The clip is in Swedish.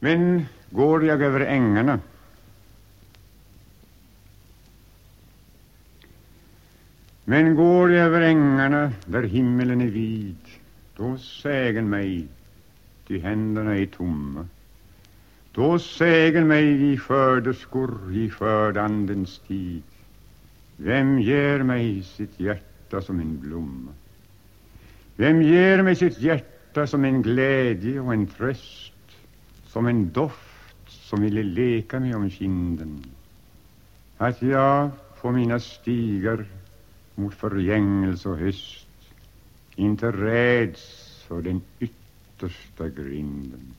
Men går jag över ängarna Men går jag över ängarna där himmelen är vid, då sägen mig, ty händerna är tomma. Då sägen mig i skördeskor i skördandens tid, vem ger mig sitt hjärta som en blomma? Vem ger mig sitt hjärta som en glädje och en tröst, som en doft som ville leka mig om kinden? Att jag på mina stigar mot förgängelse och höst inte räds för den yttersta grinden.